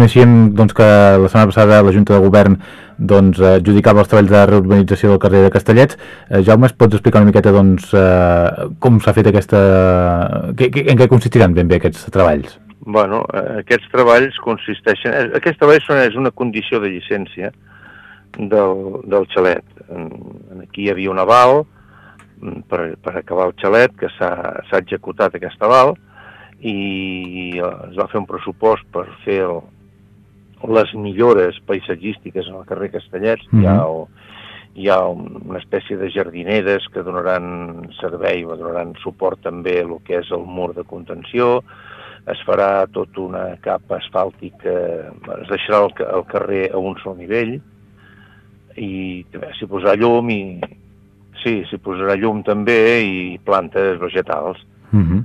coneixíem doncs, que la setmana passada la Junta de Govern doncs, adjudicava els treballs de reurbanització del carrer de Castellets. Eh, Jaume, es pots explicar una miqueta doncs, eh, com s'ha fet aquesta... Que, que, en què consistiran ben bé aquests treballs? Bueno, eh, aquests treballs consisteixen... eh, Aquests treballs són, és una condició de llicència del, del xalet. Aquí hi havia un aval mm, per, per acabar el xalet, que s'ha executat aquest aval, i eh, es va fer un pressupost per fer el, les millores paisatgístiques en el carrer Castellets. Mhm. Hi ha, el, hi ha un- una espècie de jardineres que donaran servei, o donaran suport també a el que és el mur de contenció, es farà tota una capa asfàltica, es deixarà el, el carrer a un sol nivell, i s'hi posarà llum i... Sí, s'hi posarà llum també i plantes vegetals. Uh -huh.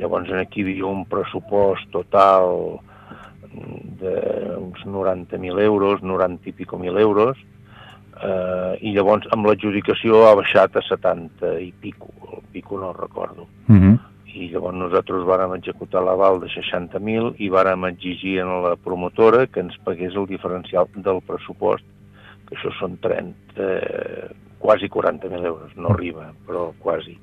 Llavors aquí hi havia un pressupost total d'uns 90.000 euros, 90 i pico mil euros, eh, i llavors amb l'adjudicació ha baixat a 70 i pico, el pico no el recordo. Uh -huh. I llavors nosaltres vàrem executar l'aval de 60.000 i vàrem exigir a la promotora que ens pagués el diferencial del pressupost, que això són 30, eh, quasi 40.000 euros, no arriba, però quasi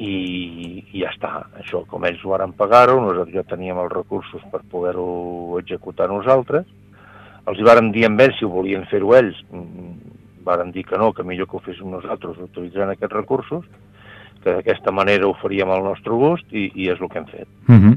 i, i ja està. Això, com ells ho varen pagar-ho, nosaltres ja teníem els recursos per poder-ho executar nosaltres. Els hi varen dir amb ells si ho volien fer-ho ells. Mm, Varen dir que no, que millor que ho féssim nosaltres utilitzant aquests recursos, que d'aquesta manera ho faríem al nostre gust i, i és el que hem fet. Uh -huh.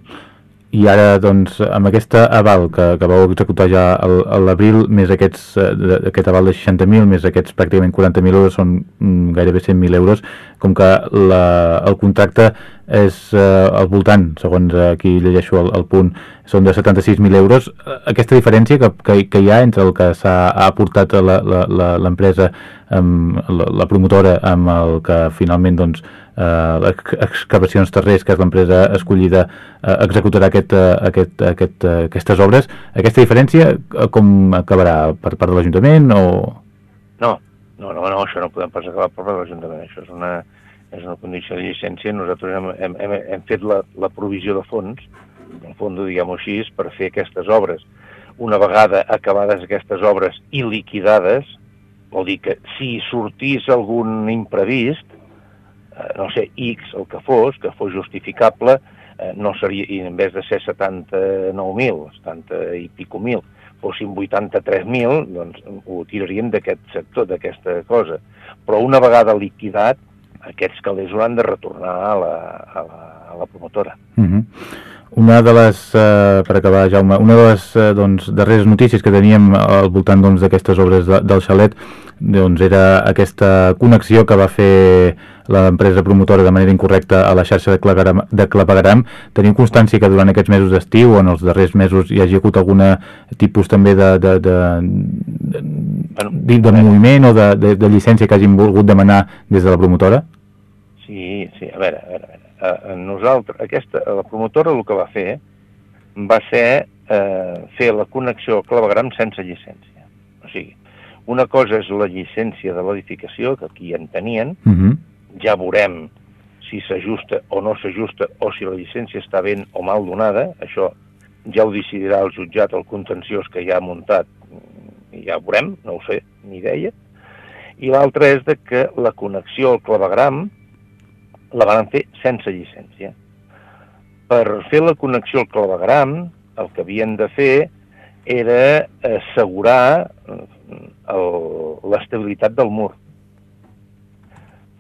I ara, doncs, amb aquesta aval que, que vau executar ja a l'abril, més aquests, eh, aquest aval de 60.000, més aquests pràcticament 40.000 euros, són mm, gairebé 100.000 euros, com que la, el contracte és eh, al voltant, segons aquí llegeixo el, el punt, són de 76.000 euros. Eh, Aquesta diferència que, que, que hi ha entre el que s'ha ha aportat a la- la- la- l'empresa, la, la promotora, amb el que finalment doncs, eh, excavacions terrers, que és l'empresa escollida, eh, executarà aquest, eh, aquest, aquest, eh, aquestes obres. Aquesta diferència com acabarà? Per part de l'Ajuntament o...? No, no, no, no, això no podem pas acabar per part de l'Ajuntament. Això és una, és una condició de llicència. Nosaltres hem, hem, hem, hem fet la, la provisió de fons, el fons, diguem-ho així, per fer aquestes obres. Una vegada acabades aquestes obres i liquidades, vol dir que si sortís algun imprevist, eh, no sé, X, el que fos, que fos justificable, eh, no seria, i en vez de ser 79.000, 70 i pico mil, fossin 83.000, doncs ho tiraríem d'aquest sector, d'aquesta cosa. Però una vegada liquidat, aquests calés hauran de retornar a la, a la, a la promotora. Uh -huh. Una de les, eh, per acabar, Jaume, una de les eh, doncs, darreres notícies que teníem al voltant doncs, d'aquestes obres de, del xalet doncs, era aquesta connexió que va fer l'empresa promotora de manera incorrecta a la xarxa de, clavegram, de clavegram. Tenim constància que durant aquests mesos d'estiu o en els darrers mesos hi hagi hagut alguna tipus també de, de, de, de, de, de moviment o de, de, de llicència que hagin volgut demanar des de la promotora? Sí, sí, a veure, a veure, a veure. Uh, nosaltres, aquesta, la promotora el que va fer va ser eh, fer la connexió al clavegram sense llicència. O sigui, una cosa és la llicència de l'edificació, que aquí en tenien, Uh -huh. ja veurem si s'ajusta o no s'ajusta o si la llicència està ben o mal donada, això ja ho decidirà el jutjat, el contenciós que ja ha muntat, ja ho veurem, no ho sé, ni idea. I l'altra és de que la connexió al clavegram la van fer sense llicència. Per fer la connexió al clavegram, el que havien de fer era assegurar eh, l'estabilitat del mur,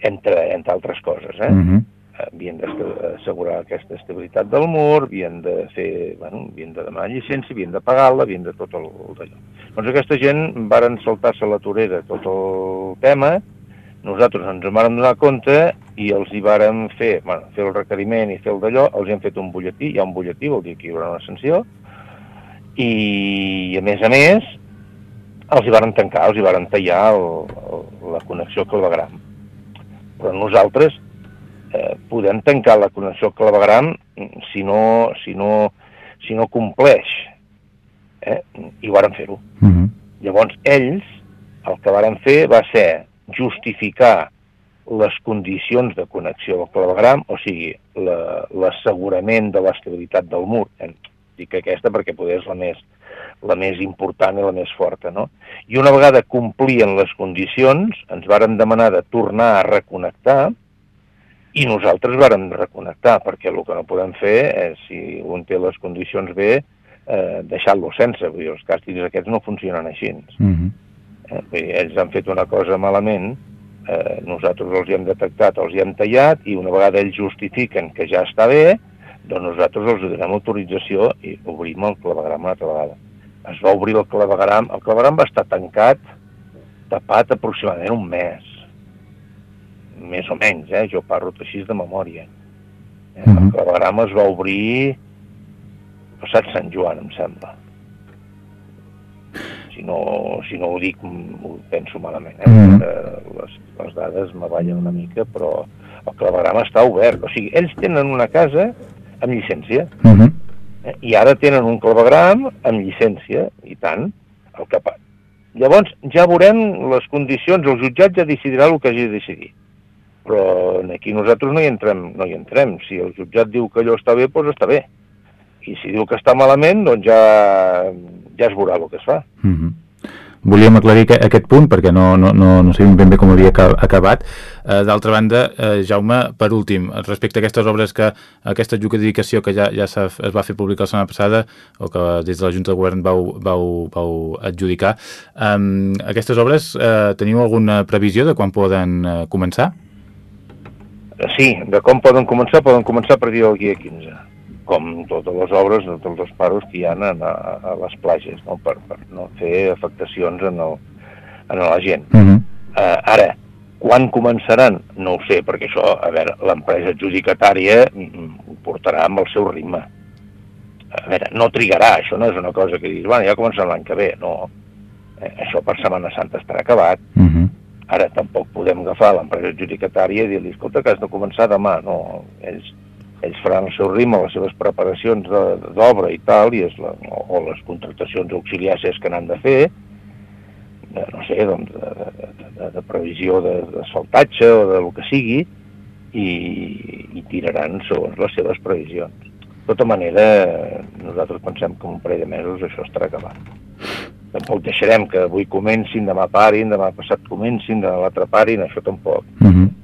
entre, entre altres coses. Eh? Uh -huh. Havien d'assegurar aquesta estabilitat del mur, havien de fer, bueno, havien de demanar llicència, havien de pagar-la, havien de tot el, el d'allò. Doncs aquesta gent varen saltar-se a la torera tot el tema, nosaltres ens en vàrem donar compte i els hi vàrem fer, bueno, fer el requeriment i fer el d'allò, els hi hem fet un butlletí, hi ha un butlletí, vol dir que hi haurà una sanció, i a més a més els hi varen tancar, els hi varen tallar el, el, la connexió clavegram. Però nosaltres eh, podem tancar la connexió clavegram si no, si no, si no compleix. Eh? I varen fer-ho. Uh -huh. Llavors, ells, el que varen fer va ser justificar les condicions de connexió al clavegram, o sigui, la- l'assegurament de l'estabilitat del mur. Dic aquesta perquè poder és la més, la més important i la més forta, no? I una vegada complien les condicions, ens varen demanar de tornar a reconnectar i nosaltres vàrem reconnectar, perquè el que no podem fer és, si un té les condicions bé, eh, deixar-lo sense. Vull dir, els càstigs aquests no funcionen així. Mm -hmm. eh, vull dir, ells han fet una cosa malament, eh, nosaltres els hi hem detectat, els hi hem tallat, i una vegada ells justifiquen que ja està bé, doncs nosaltres els donem autorització i obrim el clavegram una altra vegada es va obrir el clavegram, el clavegram va estar tancat, tapat aproximadament un mes, més o menys, eh? jo parlo així de memòria. Eh? El mhm. clavegram es va obrir passat Sant Joan, em sembla. Si no, si no ho dic, ho penso malament. Eh? Mhm. -huh. les, les dades me ballen una mica, però el clavegram està obert. O sigui, ells tenen una casa amb llicència. Mhm. -huh Eh? I ara tenen un clavegram amb llicència, i tant, el que. Llavors ja veurem les condicions, el jutjat ja decidirà el que hagi de decidir. Però aquí nosaltres no hi entrem, no hi entrem. Si el jutjat diu que allò està bé, doncs està bé. I si diu que està malament, doncs ja, ja es veurà el que es fa. Mm -hmm volíem aclarir que, aquest punt perquè no, no, no, no sabíem ben bé com havia acabat. Eh, D'altra banda, eh, Jaume, per últim, respecte a aquestes obres que aquesta adjudicació que ja, ja es va fer pública la setmana passada o que des de la Junta de Govern vau, vau, vau adjudicar, eh, aquestes obres eh, teniu alguna previsió de quan poden eh, començar? Sí, de com poden començar? Poden començar per dir el dia 15 com totes les obres de tots els paros que hi ha a, a les platges, no? Per, per no fer afectacions en, el, en la gent. Uh -huh. uh, ara, quan començaran? No ho sé, perquè això, a veure, l'empresa adjudicatària ho portarà amb el seu ritme. A veure, no trigarà, això no és una cosa que dius, bueno, ja començarà l'any que ve, no. Eh, això per Setmana Santa estarà acabat. Uh -huh. Ara tampoc podem agafar l'empresa adjudicatària i dir-li, escolta, que has de començar demà. No, ells ells faran el seu ritme, les seves preparacions d'obra i tal, i és la, o, les contractacions auxiliars que n'han de fer, de, no sé, doncs, de, de, de, de previsió d'asfaltatge o de que sigui, i, i tiraran segons les seves previsions. De tota manera, nosaltres pensem que en un parell de mesos això estarà acabat. Tampoc deixarem que avui comencin, demà parin, demà passat comencin, demà l'altre parin, això tampoc. Mhm. -huh